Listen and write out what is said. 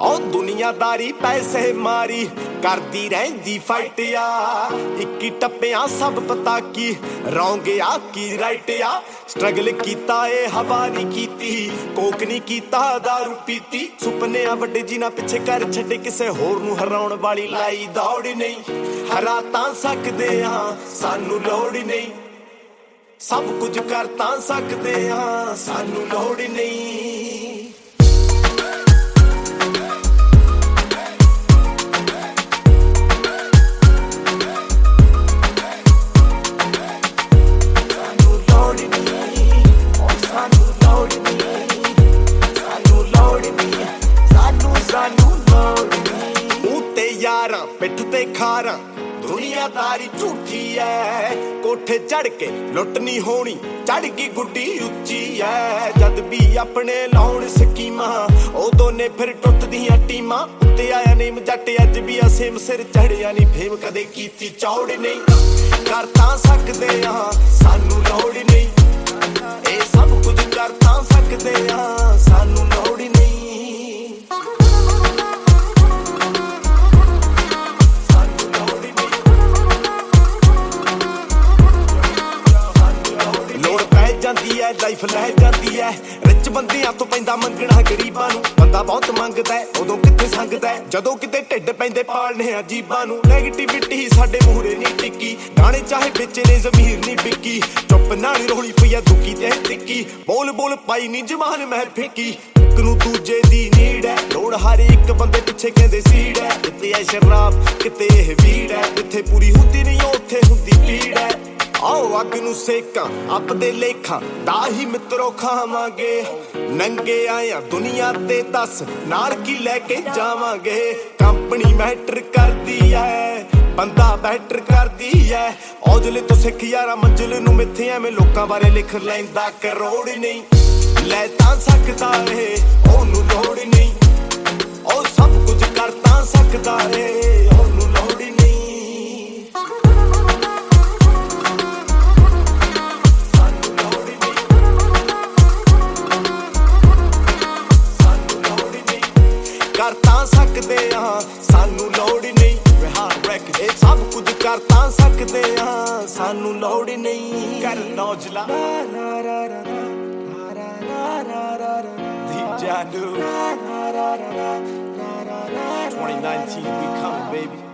ਔ ਦੁਨੀਆਦਾਰੀ ਪੈਸੇ ਮਾਰੀ, ਕਰਦੀ ਰਹਿੰਦੀ ਫਾਈਟ ਇੱਕੀ ਟੱਪਿਆਂ ਸਭ ਪਤਾ ਕੀ, ਰੌਂਗ ਕੀ ਰਾਈਟ ਸਟਰਗਲ ਕੀਤਾ ਏ, ਹਵਾ ਨਹੀਂ ਕੀਤੀ, ਕੋਕ ਨਹੀਂ ਕੀਤਾ दारू ਪੀਤੀ। ਸੁਪਨੇ ਆ ਵੱਡੇ ਜੀ ਨਾ ਪਿੱਛੇ ਕਰ ਛੱਡੇ, ਕਿਸੇ ਹੋਰ ਨੂੰ ਹਰਾਉਣ ਵਾਲੀ ਲਾਈ ਦੌੜ ਨਹੀਂ। ਹਰਾ ਤਾਂ ਸਕਦੇ ਆ ਸਾਨੂੰ ਲੋੜ ਨਹੀਂ। ਸਭ ਕੁਝ ਕਰ ਤਾਂ ਸਕਦੇ ਆ, ਸਾਨੂੰ ਲੋੜ ਨਹੀਂ। ਸਾਨੂੰ ਲੋੜ ਯਾਰਾਂ, ਪਿੱਠ ਤੇ ਖਾਰਾਂ। ਦੁਨੀਆਦਾਰੀ ਝੂਠੀ ਐ। ਕੋਠੇ ਚੜ ਕੇ ਲੁੱਟ ਨਹੀਂ ਹੋਣੀ ਚੜ ਗਈ ਗੁੱਡੀ ਉੱਚੀ ਐ। ਜਦ ਵੀ ਆਪਣੇ ਲਾਉਣ ਸਕੀਮਾਂ ਉਦੋਂ ਨੇ ਫਿਰ ਟੁੱਟਦੀਆਂ ਟੀਮਾਂ। ਉੱਤੇ ਆਇਆ ਨੇਮ ਜੱਟ, ਅੱਜ ਵੀ ਅਸੇਮ ਸਿਰ ਚੜਿਆ ਨਹੀਂ। ਫੇਮ ਕਦੇ ਕੀਤੀ ਚੌੜ ਨਹੀਂ। ਕਰ ਤਾਂ ਸਕਦੇ ਆ, ਸਾਨੂੰ ਲੋੜ ਨਹੀਂ। ਜਾਂਦੀ ਲੈ ਜਾਂਦੀ ਐ। ਰਿਚ ਬੰਦਿਆਂ ਤੋਂ ਪੈਂਦਾ ਮੰਗਣਾ ਗਰੀਬਾਂ ਨੂੰ। ਬੰਦਾ ਬਹੁਤ ਮੰਗਦਾ ਹੈ, ਉਦੋਂ ਕਿੱਥੇ ਸੰਗਦਾ ਹੈ, ਜਦੋਂ ਕਿਤੇ ਢਿੱਡ ਪੈਂਦੇ ਪਾਲਨੇ ਅਜੀਬਾਂ ਨੂੰ। ਨੈਗੇਟਿਵਿਟੀ ਸਾਡੇ ਮੂਹਰੇ ਨਹੀਂ ਟਿੱਕੀ। ਗਾਣੇ ਚਾਹੇ ਵਿੱਚ ਨੇ ਜ਼ਮੀਰ ਨਹੀਂ ਬਿੱਕੀ ਚੁੱਪ ਨਾਲ ਰੋਲੀ ਪਈ ਐ ਦੁੱਕੀ ਤੇ ਟਿੱਕੀ ਬੋਲ ਬੋਲ ਪਾਈ ਨਹੀਂ ਜਵਾਨ ਮੈਂ ਫਿੱਕੀ। ਇੱਕ ਨੂੰ ਦੂਜੇ ਦੀ ਨੀਡ ਐ। ਲੋੜ ਹਰ ਇੱਕ ਬੰਦੇ ਪਿੱਛੇ ਕਹਿੰਦੇ ਸੀੜ ਐ। ਕਿਤੇ ਐ ਸ਼ਰਾਬ ਕਿਤੇ ਇਹ ਵੀੜ ਐ। ਕਿੱਥੇ ਪੂਰੀ ਅੱਗ ਨੂੰ ਸੇਕਾਂ ਆਪਦੇ ਲੇਖਾਂ ਦਾ ਹੀ ਮਿੱਤਰੋ ਖਾਵਾਂਗੇ। ਨੰਗੇ ਆਇਆ, ਦੁਨੀਆ ਤੇ ਦੱਸ, ਨਾਲ ਕੀ ਲੈ ਕੇ ਜਾਵਾਂਗੇ? ਕੰਪਨੀ ਮੈਟਰ ਕਰਦੀ ਐ, ਬੰਦਾ ਬੈਟਰ ਕਰਦੀ ਐ। ਔਜਲੇ ਤੋਂ ਸਿੱਖ ਯਾਰਾ, ਮੰਜ਼ਿਲ ਨੂੰ ਮਿੱਥੇ ਐਵੇਂ ਲੋਕਾਂ ਬਾਰੇ ਲਿਖ ਲੈਂਦਾ, ਕਰੋੜ ਨਹੀਂ। ਲੈ ਤਾਂ ਸਕਦਾ ਏ ਸਕਦੇ ਆ ਸਾਨੂੰ ਲੋੜ ਨਹੀਂ ਵਿਹਾਰ ਰੈਕ ਇਹ ਸਭ ਕੁਝ ਕਰ ਤਾਂ ਸਕਦੇ ਆ ਸਾਨੂੰ ਲੋੜ ਨਹੀਂ ਕਰ ਨੌਜਲਾ DJ Anu 2019 we come baby